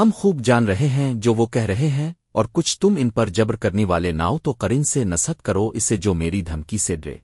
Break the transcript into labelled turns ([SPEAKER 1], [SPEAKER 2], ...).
[SPEAKER 1] ہم خوب جان رہے ہیں جو وہ کہہ رہے ہیں، اور کچھ تم ان پر جبر کرنے والے ناؤ تو قرن سے نصحت کرو، اسے جو میری دھمکی سے ڈرے۔